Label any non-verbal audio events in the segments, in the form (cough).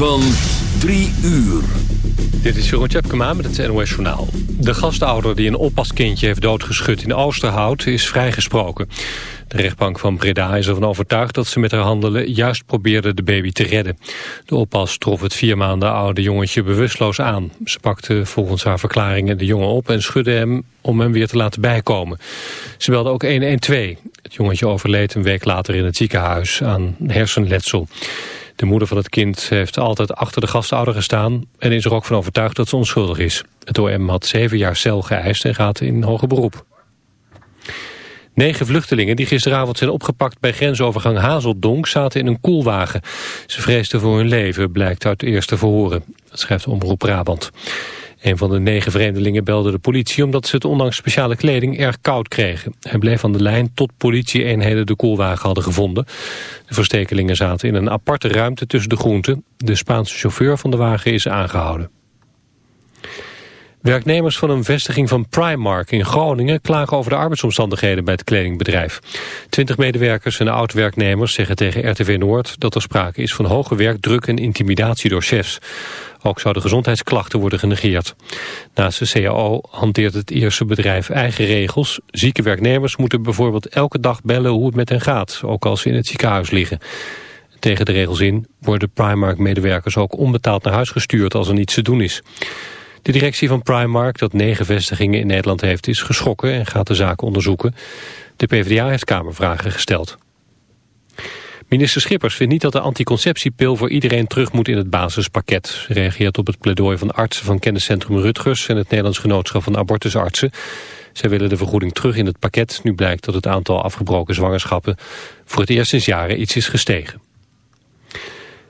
Van 3 uur. Dit is Jeroen Tjepkema met het NOS Journaal. De gastouder die een oppaskindje heeft doodgeschud in Oosterhout is vrijgesproken. De rechtbank van Breda is ervan overtuigd dat ze met haar handelen juist probeerde de baby te redden. De oppas trof het vier maanden oude jongetje bewusteloos aan. Ze pakte volgens haar verklaringen de jongen op en schudde hem om hem weer te laten bijkomen. Ze belde ook 112. Het jongetje overleed een week later in het ziekenhuis aan hersenletsel. De moeder van het kind heeft altijd achter de gastouder gestaan... en is er ook van overtuigd dat ze onschuldig is. Het OM had zeven jaar cel geëist en gaat in hoger beroep. Negen vluchtelingen die gisteravond zijn opgepakt bij grensovergang Hazeldonk zaten in een koelwagen. Ze vreesden voor hun leven, blijkt uit eerste verhoren. Dat schrijft Omroep Brabant. Een van de negen vreemdelingen belde de politie omdat ze het ondanks speciale kleding erg koud kregen. Hij bleef aan de lijn tot politieeenheden de koelwagen hadden gevonden. De verstekelingen zaten in een aparte ruimte tussen de groenten. De Spaanse chauffeur van de wagen is aangehouden. Werknemers van een vestiging van Primark in Groningen klagen over de arbeidsomstandigheden bij het kledingbedrijf. Twintig medewerkers en oud-werknemers zeggen tegen RTV Noord dat er sprake is van hoge werkdruk en intimidatie door chefs. Ook zouden gezondheidsklachten worden genegeerd. Naast de CAO hanteert het eerste bedrijf eigen regels. Zieke werknemers moeten bijvoorbeeld elke dag bellen hoe het met hen gaat, ook als ze in het ziekenhuis liggen. Tegen de regels in worden Primark-medewerkers ook onbetaald naar huis gestuurd als er niets te doen is. De directie van Primark, dat negen vestigingen in Nederland heeft, is geschrokken en gaat de zaak onderzoeken. De PvdA heeft kamervragen gesteld. Minister Schippers vindt niet dat de anticonceptiepil voor iedereen terug moet in het basispakket. Ze reageert op het pleidooi van artsen van kenniscentrum Rutgers en het Nederlands Genootschap van Abortusartsen. Zij willen de vergoeding terug in het pakket. Nu blijkt dat het aantal afgebroken zwangerschappen voor het eerst sinds jaren iets is gestegen.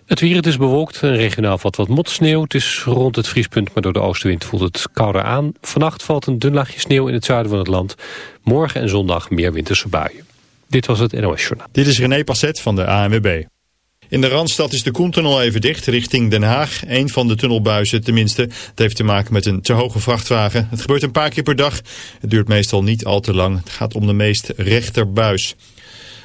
Het weer, het is bewolkt en regionaal valt wat motsneeuw. Het is rond het vriespunt, maar door de oostenwind voelt het kouder aan. Vannacht valt een dun laagje sneeuw in het zuiden van het land. Morgen en zondag meer winterse buien. Dit was het NOS Journaal. Dit is René Passet van de ANWB. In de Randstad is de Koentunnel even dicht richting Den Haag. Een van de tunnelbuizen tenminste. Het heeft te maken met een te hoge vrachtwagen. Het gebeurt een paar keer per dag. Het duurt meestal niet al te lang. Het gaat om de meest rechterbuis.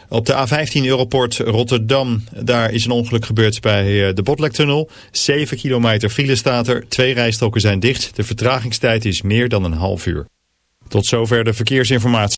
Op de A15 Europort Rotterdam, daar is een ongeluk gebeurd bij eh, de Botlektunnel. 7 kilometer file staat er, twee rijstroken zijn dicht. De vertragingstijd is meer dan een half uur. Tot zover de verkeersinformatie.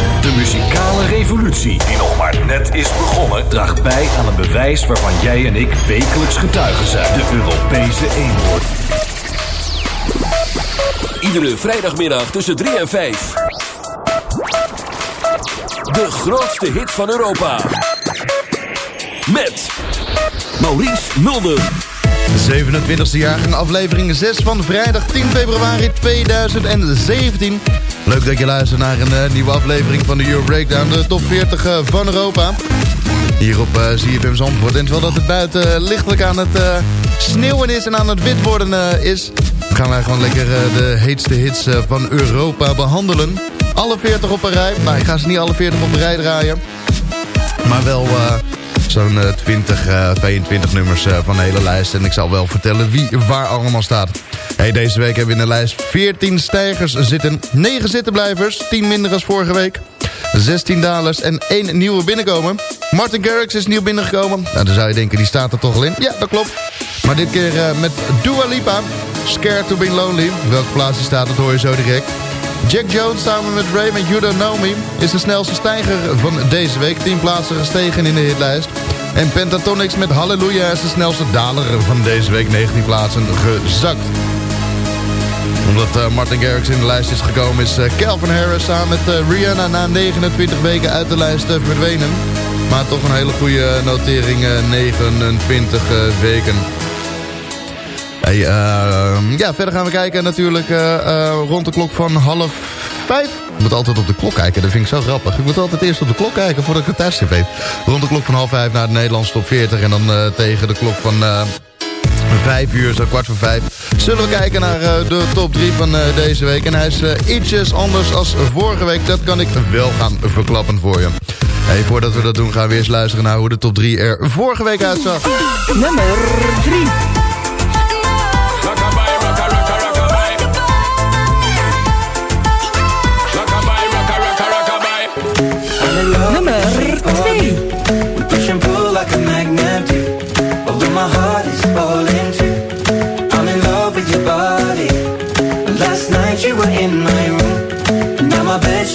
De muzikale revolutie, die nog maar net is begonnen, draagt bij aan een bewijs waarvan jij en ik wekelijks getuigen zijn. De Europese eenhoorn. Iedere vrijdagmiddag tussen 3 en 5. De grootste hit van Europa. Met Maurice Mulder. 27e jaargang, aflevering 6 van vrijdag 10 februari 2017. Leuk dat je luistert naar een eh, nieuwe aflevering van de Euro Breakdown, de top 40 eh, van Europa. Hier op uh, ZFM Zandvoort. En terwijl dat het buiten eh, lichtelijk aan het eh, sneeuwen is en aan het wit worden eh, is... gaan wij gewoon lekker eh, de heetste hits eh, van Europa behandelen. Alle 40 op een rij. Nou, ik ga ze niet alle 40 op een rij draaien. Maar wel eh, zo'n eh, 20, eh, 22 nummers eh, van de hele lijst. En ik zal wel vertellen wie waar allemaal staat. Hey, deze week hebben we in de lijst 14 stijgers zitten. 9 zittenblijvers, 10 minder als vorige week. 16 dalers en 1 nieuwe binnenkomen. Martin Garrix is nieuw binnengekomen. Nou, dan zou je denken, die staat er toch al in. Ja, dat klopt. Maar dit keer eh, met Dua Lipa. Scared to be lonely. Welke plaats die staat, dat hoor je zo direct. Jack Jones samen met Ray met You is de snelste stijger van deze week. 10 plaatsen gestegen in de hitlijst. En Pentatonix met Hallelujah is de snelste daler van deze week. 19 plaatsen gezakt omdat eh, Martin Garrix in de lijst is gekomen... is eh, Calvin Harris samen met eh, Rihanna na 29 weken uit de lijst verdwenen. Maar toch een hele goede notering, eh, 29 eh, weken. Ehm, ja, verder gaan we kijken natuurlijk rond de klok van half vijf. Ik moet altijd op de klok kijken, dat vind ik zo grappig. Ik moet altijd eerst op de klok kijken voordat ik het tijdstip weet. Rond de klok van half vijf naar de Nederlandse top 40. En dan tegen de klok van... Vijf uur, zo kwart voor vijf. Zullen we kijken naar eh, de top 3 van eh, deze week. En hij is eh, ietsjes anders als vorige week. Dat kan ik wel gaan verklappen voor je. Hey, voordat we dat doen gaan we eerst luisteren naar hoe de top 3 er vorige week uitzag. Nummer 3.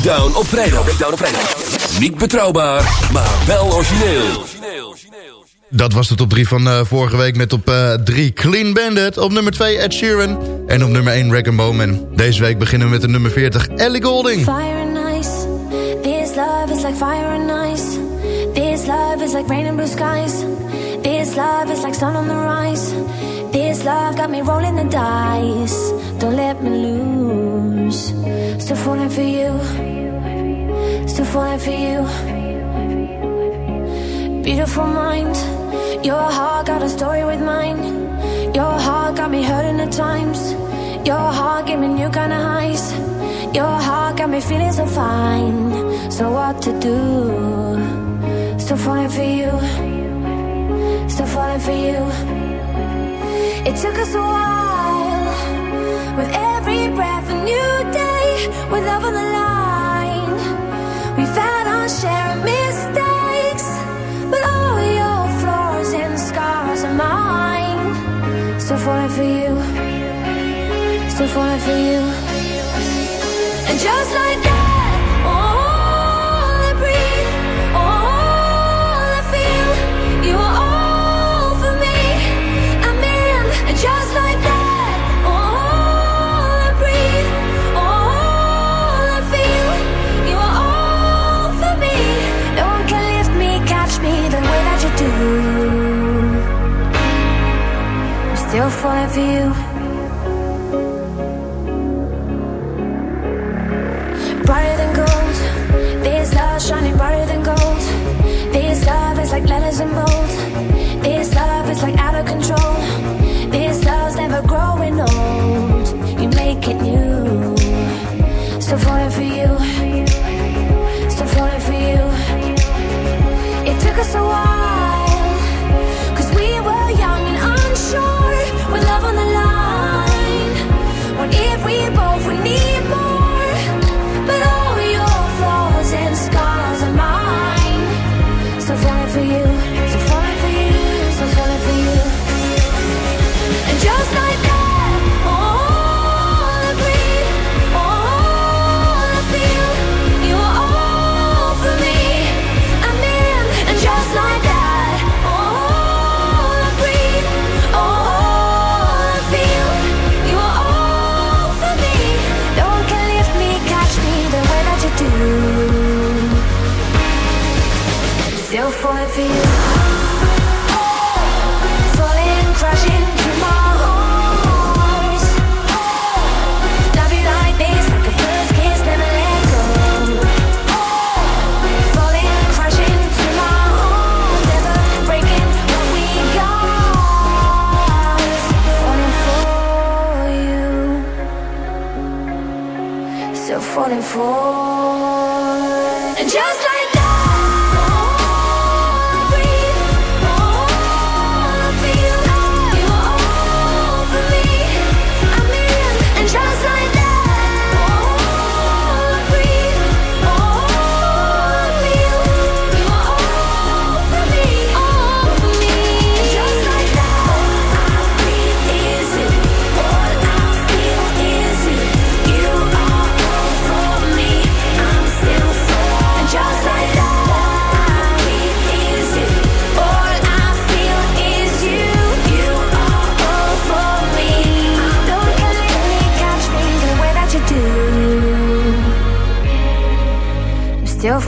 Breakdown op vrijdag. Breakdown op vrijdag. Niet betrouwbaar, maar wel origineel. Dat was de top 3 van eh, vorige week met op 3 Clean Bandit. Op nummer 2 Ed Sheeran. En op nummer 1 Rag Bowman. Deze week beginnen we met de nummer 40 Ellie Golding. Fire and ice. This love is like fire and ice. This love is like rain and blue skies. This love is like sun on the rise. This love got me rolling the dice. Don't let me lose. Still falling for you. Still falling for you. Beautiful mind. Your heart got a story with mine. Your heart got me hurting at times. Your heart gave me new kind of highs. Your heart got me feeling so fine. So what to do? Still falling for you. Still falling for you. It took us a while. With every breath, new day with love on the line. We've had our share of mistakes, but all your flaws and scars are mine. Still falling for you, still falling for you, and just like. falling for you. Brighter than gold, this love shining brighter than gold. This love is like letters and bold. feel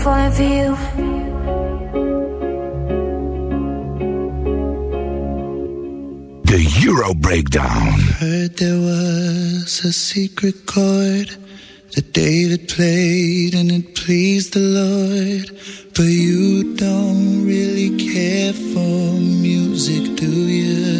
falling for you. The Euro Breakdown. Heard there was a secret chord that David played and it pleased the Lord. But you don't really care for music, do you?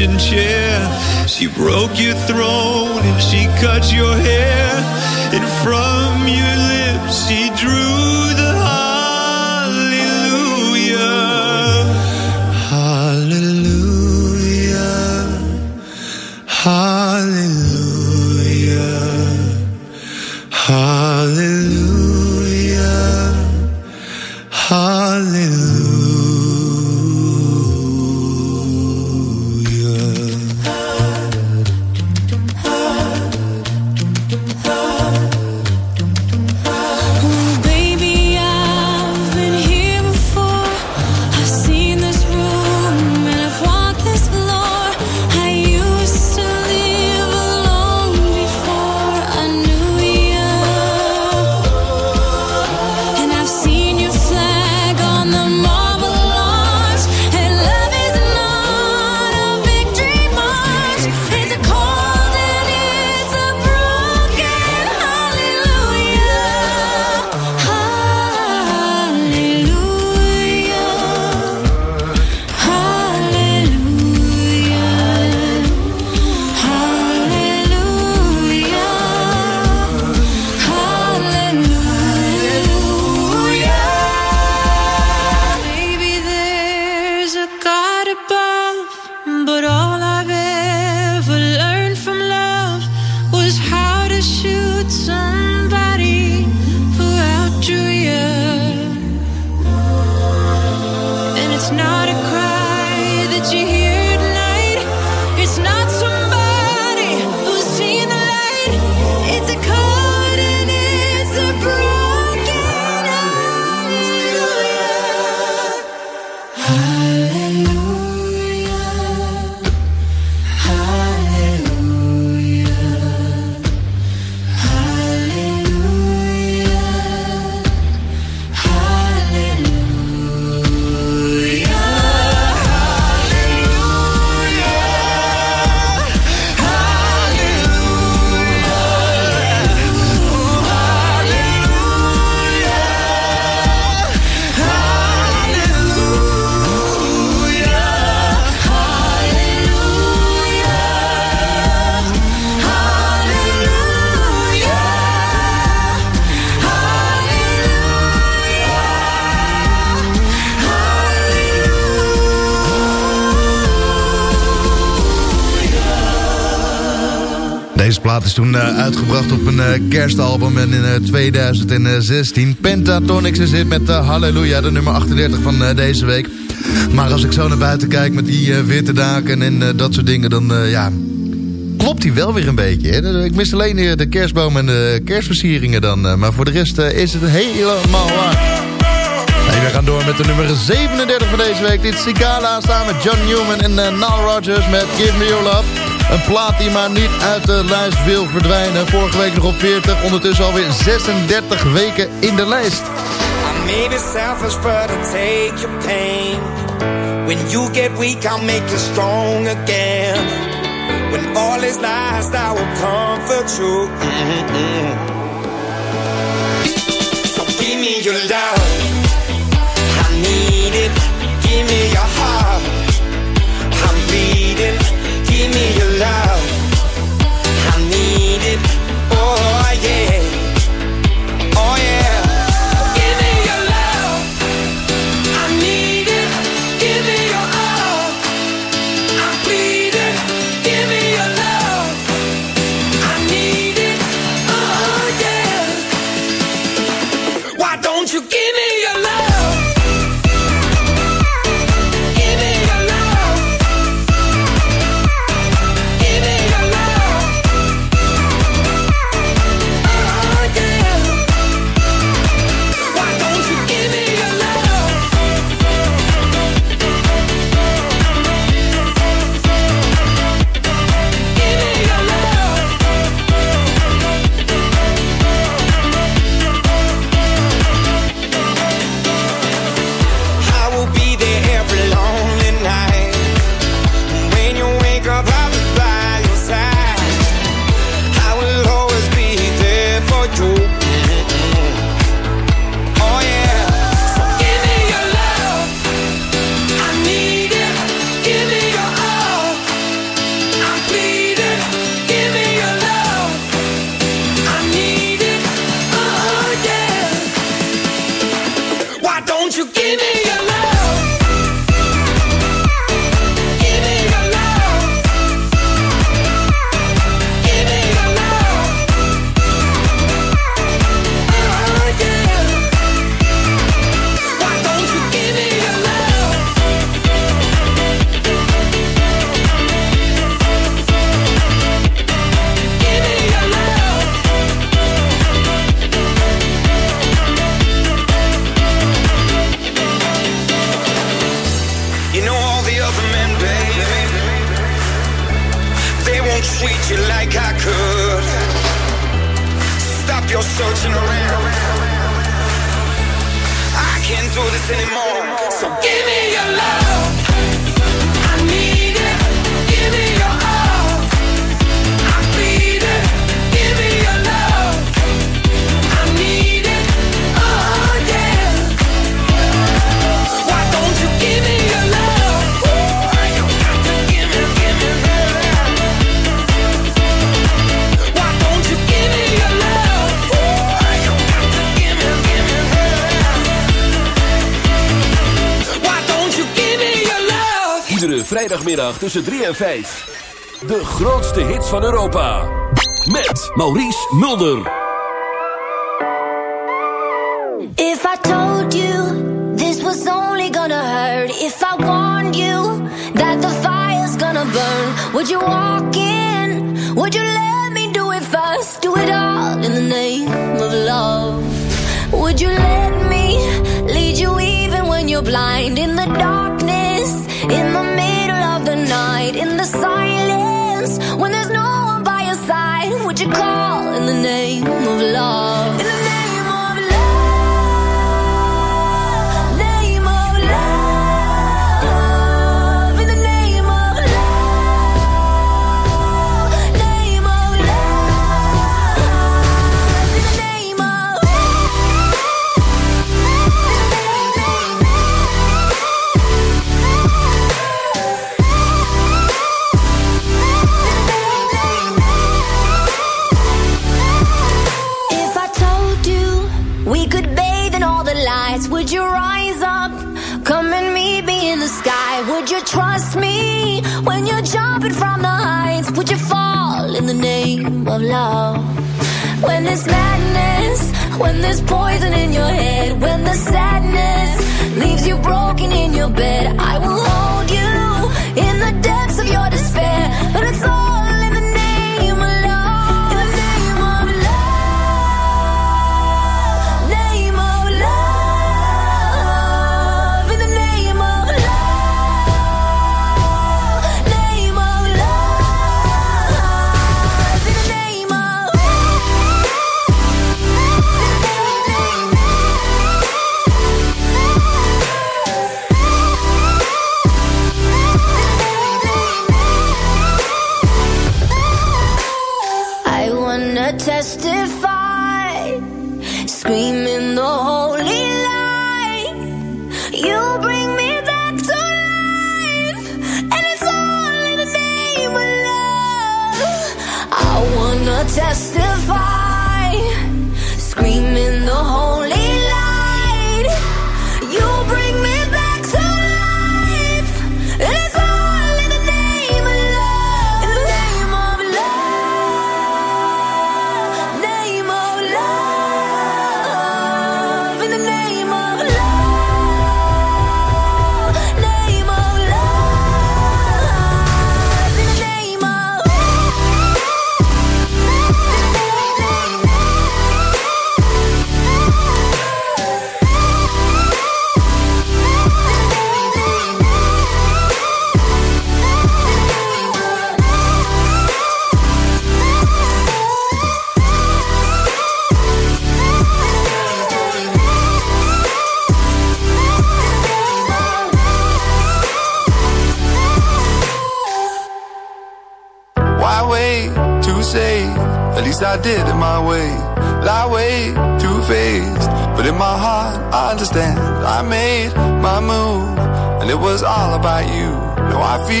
kitchen chair. She broke your throne and she cut your hair. And from your lips she is toen eh, uitgebracht op een eh, kerstalbum en in eh, 2016. Pentatonix is dit met Halleluja, de nummer 38 van eh, deze week. Maar als ik zo naar buiten kijk met die eh, witte daken en eh, dat soort dingen, dan eh, ja, klopt die wel weer een beetje. Hè? Ik mis alleen de, kerstboom en de kerstversieringen dan. eh, maar voor de rest eh, is het helemaal waar. We gaan door met de nummer 37 van deze week. Dit is Sigala samen met John Newman en Nile Rodgers met Give Me Your Love. Een plaat die maar niet uit de lijst wil verdwijnen. Vorige week nog op 40, ondertussen alweer 36 weken in de lijst. I may be selfish, but take your pain. When you get weak, I'll make you strong again. When all is lost, I will comfort you. Mm-mm. So give me your love. Me your love. Vrijdagmiddag tussen 3 en 5. De grootste hits van Europa. Met Maurice Mulder. If I told you this was only gonna hurt, if I warned you that the fire's gonna burn, would you walk in? Would you let me do it first? Do it all in the name of love. Would you let me lead you even when you're blind? In the darkness, in the in the silence, when there's no one by your side, would you call in the name of love? Name of love? When there's madness, when there's poison in your head, when the sadness leaves you broken in your bed, I will hold you in the depths of your despair. But it's all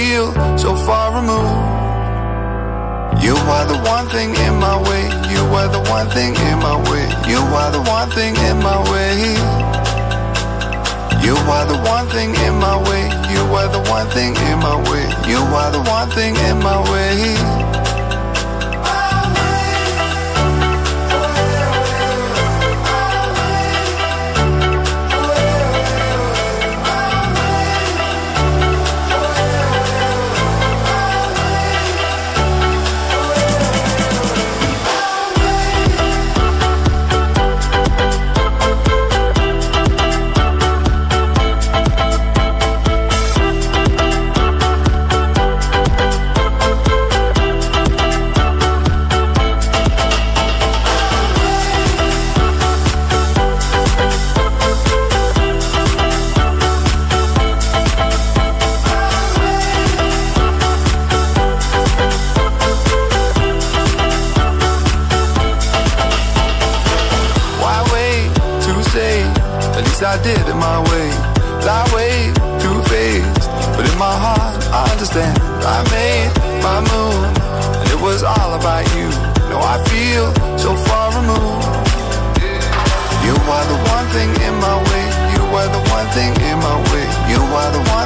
feel so far removed. You are the one thing in my way. You are the one thing in my way. You are the one thing in my way. You are the one thing in my way. You are the one thing in my way. You are the one thing in my way.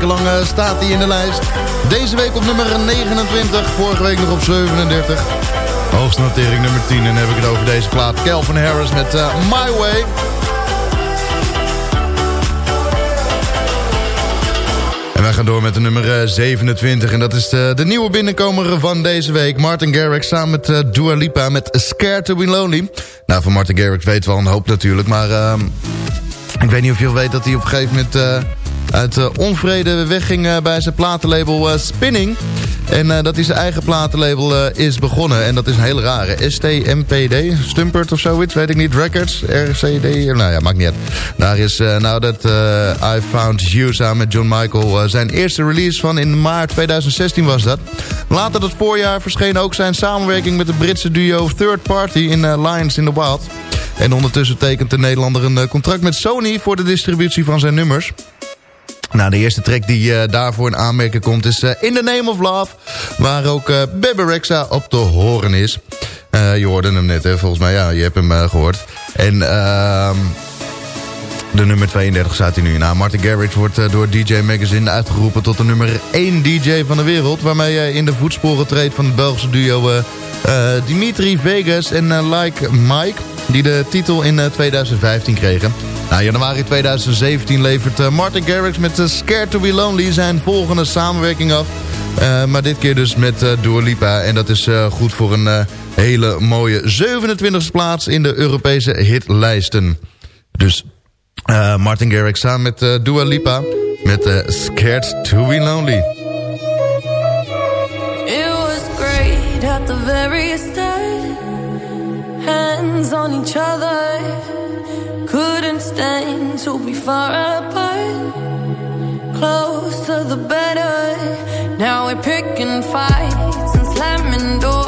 Weken lang eh, staat hij in de lijst. Deze week op nummer 29, vorige week nog op 37. Hoogste notering nummer 10 en dan heb ik het over deze plaat. Calvin Harris met eh, My Way. En wij gaan door met de nummer eh, 27. En dat is de, de nieuwe binnenkomer van deze week. Martin Garrix samen met uh, Dua Lipa met Scared to be Lonely. Nou, van Martin Garrix weten we al een hoop natuurlijk. Maar uh, ik weet niet of je weet dat hij op een gegeven moment... Uit uh, onvrede wegging uh, bij zijn platenlabel uh, Spinning. En dat hij zijn eigen platenlabel is begonnen. En dat is een hele rare. STMPD, Stumpert of zoiets, weet ik niet. Records, RCD, nou ja, maakt niet uit. Daar is nou dat I Found You samen met John Michael zijn eerste release van in maart 2016 was dat. Later dat voorjaar verscheen ook zijn samenwerking met de Britse duo Third Party in Lions in the Wild. En ondertussen tekent de Nederlander een contract met Sony voor de distributie van zijn nummers. Nou, de eerste track die uh, daarvoor in aanmerking komt is uh, In the Name of Love. Waar ook uh, op te horen is. je hoorde hem net, hè, volgens mij. Ja, je hebt hem gehoord. En ehm, de nummer 32 staat hij nu in. Nou, Martin Garrix wordt door DJ Magazine uitgeroepen tot de nummer 1 DJ van de wereld. Waarmee hij in de voetsporen treedt van het Belgische duo Dimitri Vegas en Like Mike. Die de titel in 2015 kregen. Nou, januari 2017 levert Martin Garrix met Scared to be Lonely zijn volgende samenwerking af. Maar dit keer dus met uh, Dua Lipa. En dat is goed voor een hele mooie 27e plaats in de Europese hitlijsten. Dus Eh, Martin Garrix samen met eh, Dua Lipa met eh, Scared to be Lonely. It was great at the very start. Hands on each other. couldn't stand to be far apart. Closer the better. Now we're picking fights and slamming doors.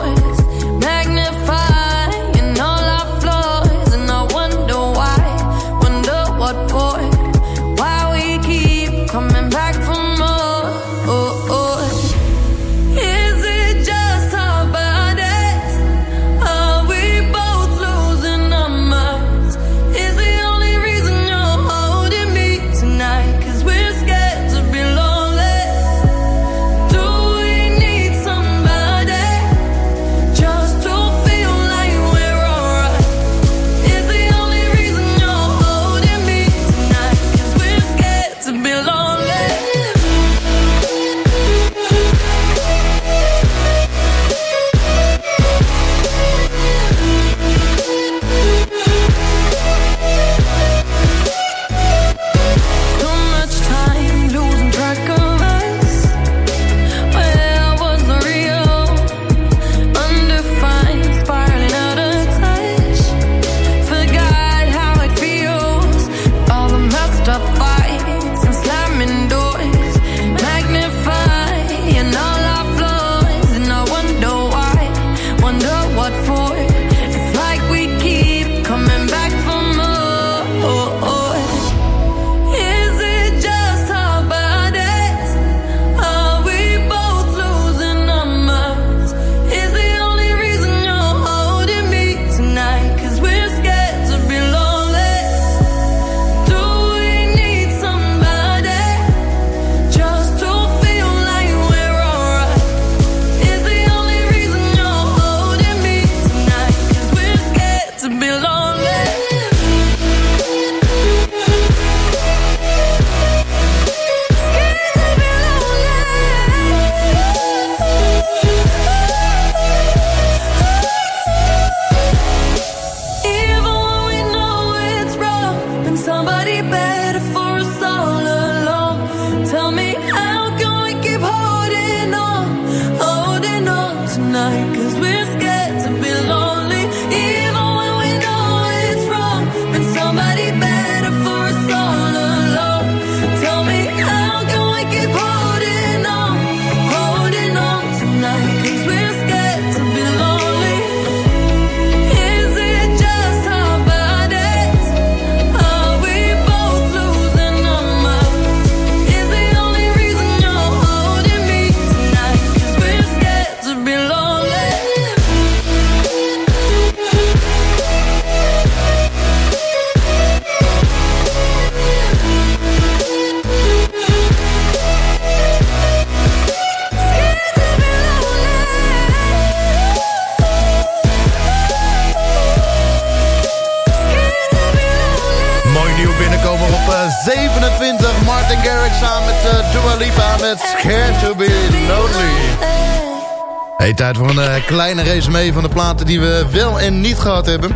Kleine resume van de platen die we wel en niet gehad hebben.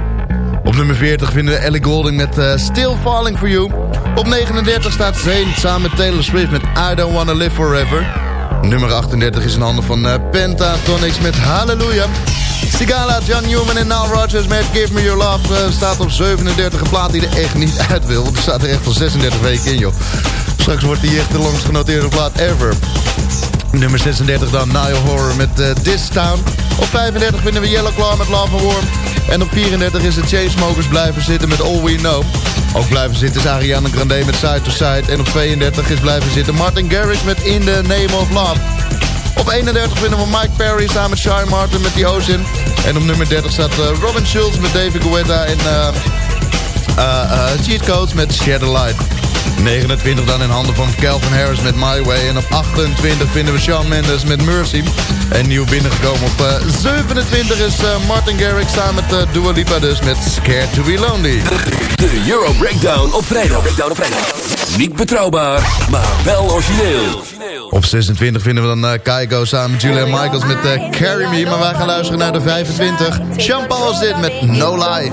Op nummer 40 vinden we Ellie Goulding met uh, Still Falling For You. Op 39 staat Zayn samen met Taylor Swift met I Don't Wanna Live Forever. Nummer 38 is in handen van uh, Pentatonix met Hallelujah. Sigala, John Newman en Nile Rodgers met Give Me Your Love uh, staat op 37. Een plaat die er echt niet (laughs) uit wil, want er staat er echt al 36 weken in, joh. Straks wordt die echt de langst genoteerde plaat ever. Nummer 36 dan Nile Horror met This Town. Op 35 vinden we Yellow Claw met Love and. En op 34 is de Chainsmokers blijven zitten met All We Know. Ook blijven zitten is Ariana Grande met Side to Side. En op 32 is blijven zitten Martin Garrix met In the Name of Love. Op 31 vinden we Mike Perry samen met Shine Martin met The Ocean. En op nummer 30 staat uh, Robin Schulz met David Guetta en uh, uh, Cheat Codes met the Light. 29 dan in handen van Calvin Harris met My Way. En op 28 vinden we Shawn Mendes met Mercy. En nieuw binnengekomen op uh, 27 is uh, Martin Garrix samen met uh, Dua Lipa dus met Scared to be Lonely. De Euro Breakdown op vrijdag. Breakdown op vrijdag. Niet betrouwbaar, maar wel origineel. Op 26 vinden we dan uh, Kaiko samen met Julia Michaels met uh, Carry Me. Maar wij gaan luisteren naar de 25. Sean Paul zit met No Lie.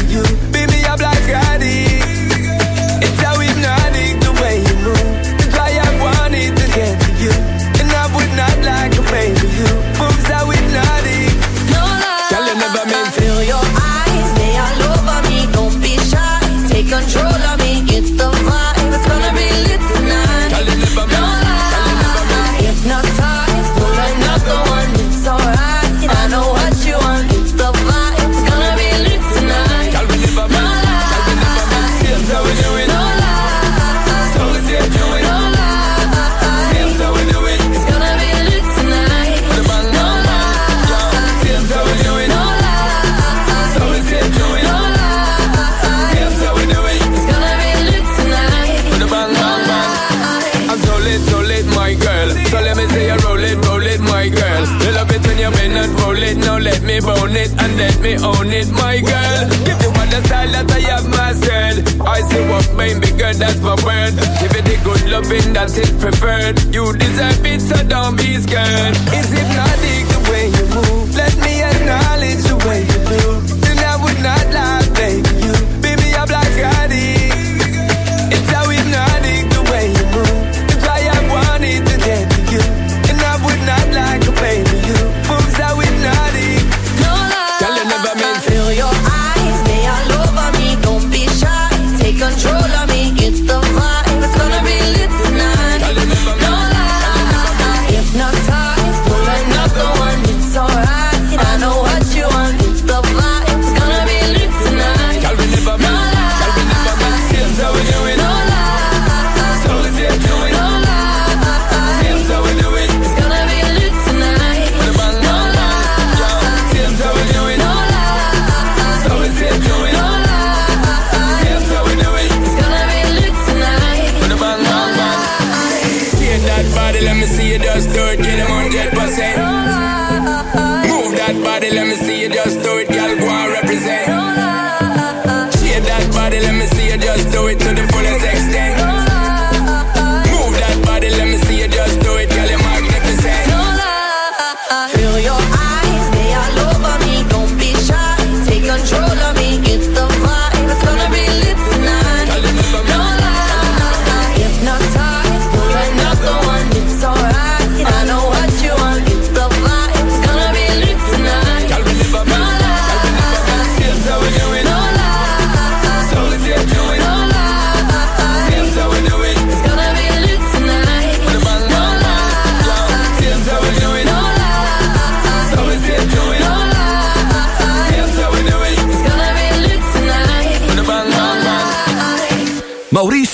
Say what baby girl, that's my word. Give it the good loving that is it preferred. You deserve it, so don't be scared. It's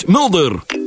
Mulder.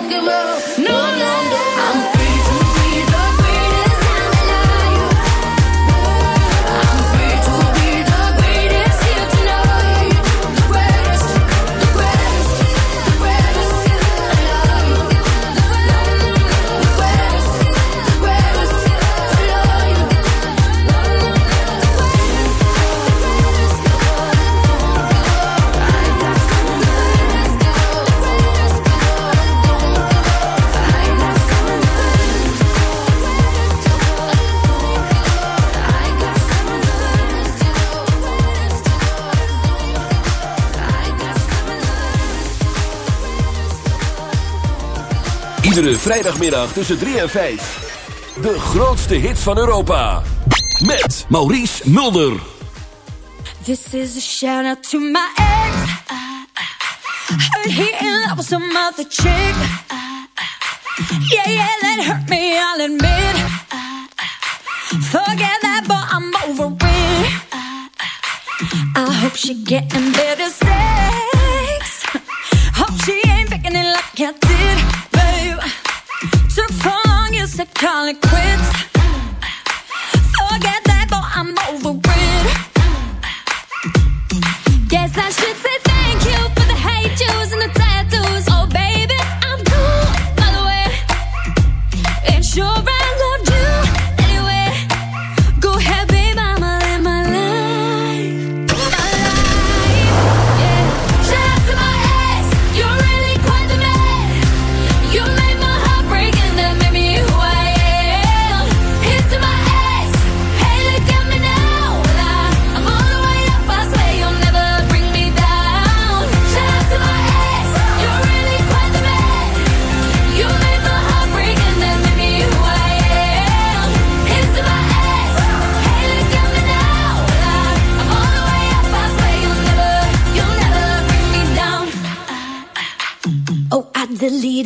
Iedere vrijdagmiddag tussen 3 en 5. De grootste hits van Europa. Met Maurice Mulder. This is a shout out to my ex. Heard he in love with some other chick. Yeah, yeah, that hurt me, I'll admit. Forget that, but I'm over it. I hope she getting better sex. Hope she ain't picking it like I did, quit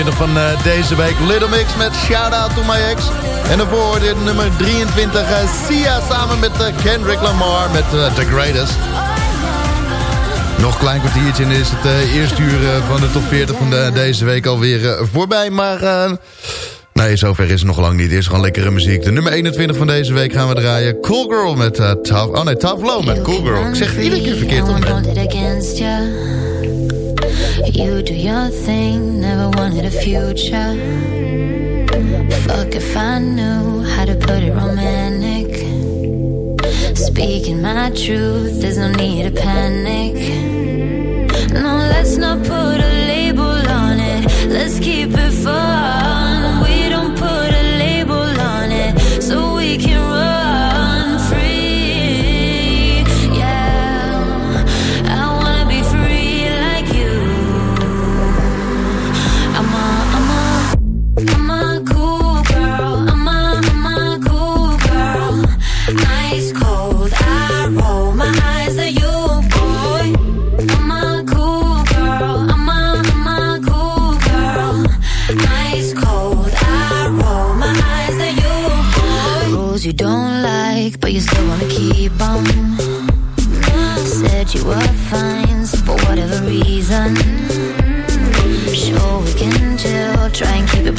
22 van eh, deze week. Little Mix met Shout Out To My Ex. En daarvoor dit nummer 23 eh, Sia samen met eh, Kendrick Lamar met The Greatest. Nog een klein kwartiertje en is het eerste uur van de top 40 van de, deze week alweer voorbij. Maar nee, zover is het nog lang niet. Eerst gewoon lekkere muziek. De nummer 21 van deze week gaan we draaien. Cool Girl met uh, Tough... Oh nee, Tough Low met Cool Girl. Ik zeg het iedere keer verkeerd op. You do your thing, never wanted a future. Fuck if I knew how to put it romantic. Speaking my truth, there's no need to panic. No, let's not put a label on it. Let's keep it.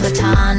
platonic.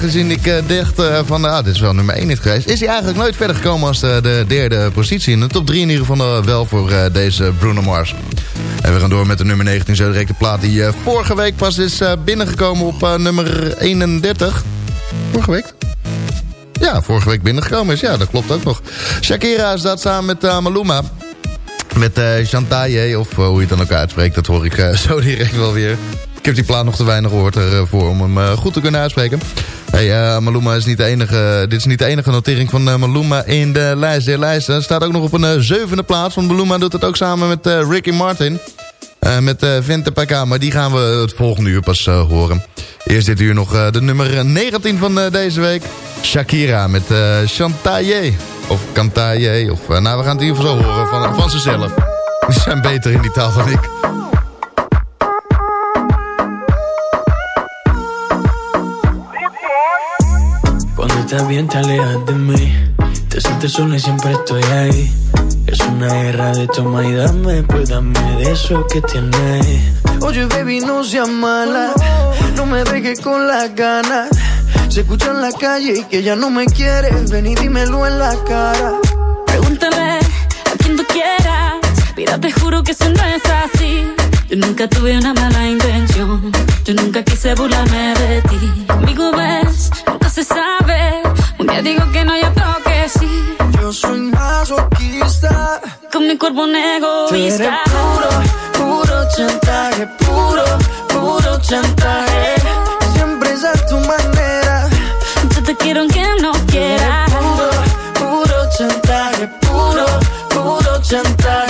Aangezien ik eh, dacht eh, van, ah, dit is wel nummer 1 niet geweest... is hij eigenlijk nooit verder gekomen als eh, de derde positie. In de top 3 in ieder geval eh, wel voor eh, deze Bruno Mars. En we gaan door met de nummer 19, zo direct de plaat die eh, vorige week pas is eh, binnengekomen op eh, nummer 31. Vorige week? Ja, vorige week binnengekomen is. Ja, dat klopt ook nog. Shakira staat samen met Maluma. Met uh, Chantaye, of hoe je het dan ook uitspreekt. Dat hoor ik (laughs) zo direct wel weer. Ik heb die plaat nog te weinig gehoord ervoor om hem goed te kunnen uitspreken. Hey, Maluma is niet de enige, dit is niet de enige notering van Maluma in de lijst der lijsten. staat ook nog op een zevende plaats. Want Maluma doet het ook samen met Ricky Martin. met Vente Paka, maar die gaan we het volgende uur pas horen. Eerst dit uur nog de nummer 19 van deze week. Shakira met uh, Chantaye. Of Cantaye. Of, uh, nou, we gaan het in ieder zo horen van, van zichzelf. Die zijn beter in die taal dan ik. Estás bien te alejas de mí Te sientes sola y siempre estoy ahí Es una guerra de toma y dame Pues dame de eso que tienes Oye baby no seas mala No me dejes con las ganas se escucha en la calle y que ya no me quieres. Ven y dímelo en la cara. Pregúntale a quien tú quieras. Mira, te juro que eso no es así. Yo nunca tuve una mala intención. Yo nunca quise burlarme de ti. Conmigo ves, nunca se sabe. Un día digo que no, y otro que sí. Yo soy masoquista. Con mi cuerpo un eres egoísta. puro, puro chantaje. Puro, puro chantaje. Siempre es a tu manera. Yo te quiero aunque no quieras. Puro, puro chantaje. Puro, puro chantaje.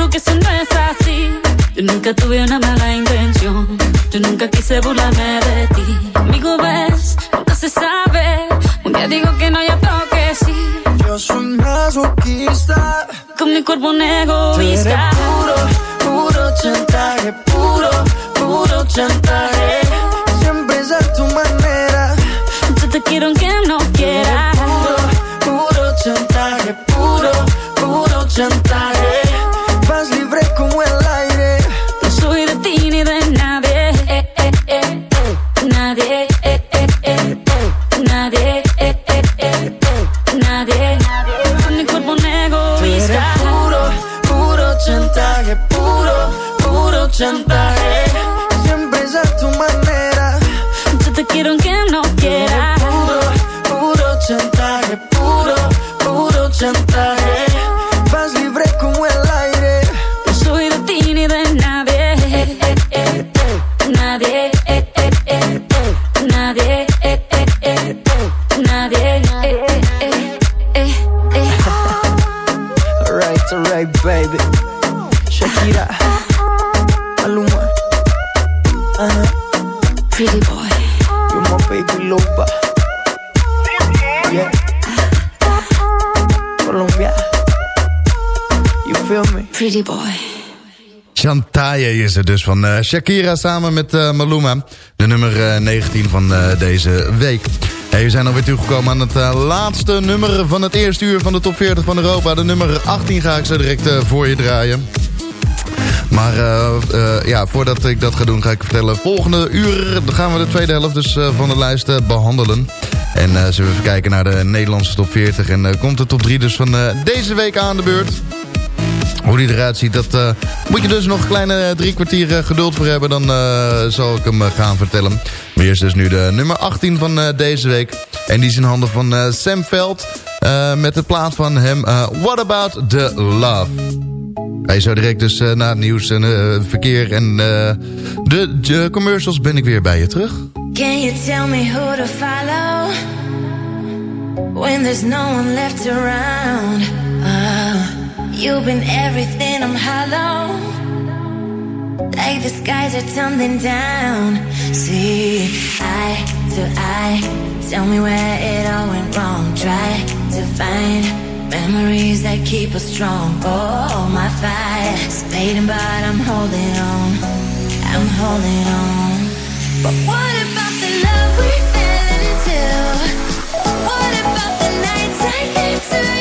Juro que eso no es así. Yo nunca tuve una mala intención. Yo nunca quise burlarme de ti. Conmigo ves, nunca se sabe. Un día digo que no, y otro que sí. Yo soy masoquista. Con mi cuerpo un Tú eres egoísta. puro, puro chantaje. Puro, puro chantaje. Is dus van eh, Shakira samen met eh, Maluma. De nummer eh, 19 van eh, deze week. Hey, we zijn alweer toegekomen aan het laatste nummer van het eerste uur van de top 40 van Europa. De nummer 18 ga ik zo direct voor je draaien. Maar ja, voordat ik dat ga doen ga ik vertellen. Volgende uur gaan we de tweede helft dus van de lijst eh, behandelen. En zullen we even kijken naar de Nederlandse top 40. En komt de top 3 dus van deze week aan de beurt. Hoe die eruit ziet, dat eh, moet je dus nog een kleine drie kwartier eh, geduld voor hebben. Dan eh, zal ik hem eh, gaan vertellen. Maar eerst dus nu de nummer 18 van eh, deze week. En die is in handen van eh, Sam Veld. eh, met de plaat van hem eh, What About The Love. Hij zo direct dus eh, na het nieuws en eh, verkeer en eh, de, de commercials ben ik weer bij je terug. Can you tell me who to follow when there's no one left around? You've been everything, I'm hollow. Like the skies are tumbling down. See, eye to eye, tell me where it all went wrong. Try to find memories that keep us strong. Oh, my fire's fading, but I'm holding on. I'm holding on. But what about the love we fell into? What about the nights I gave to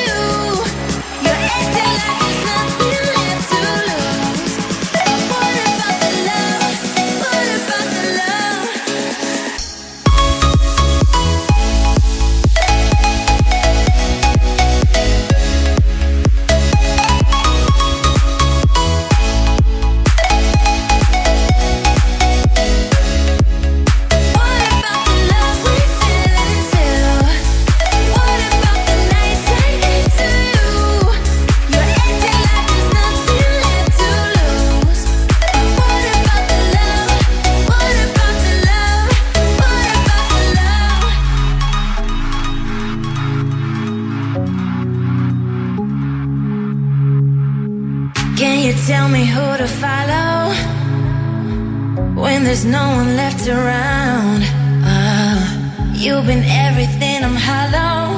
you tell me who to follow when there's no one left around? Oh, you've been everything, I'm hollow.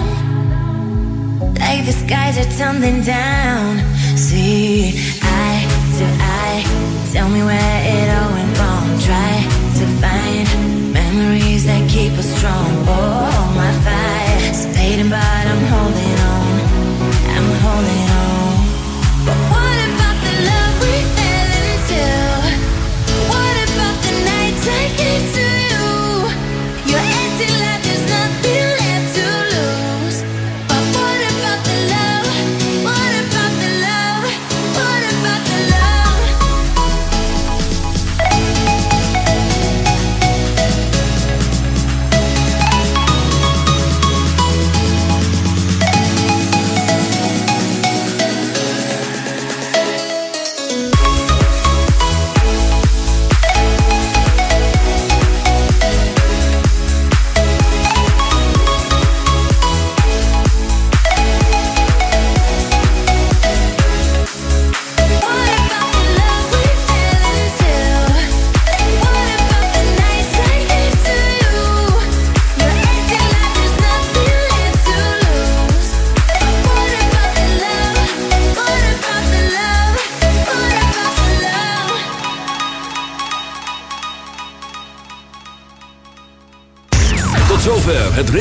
Like the skies are tumbling down. See, eye to eye, tell me where it all went wrong. Try to find memories that keep us strong. Oh, my fire's fading, but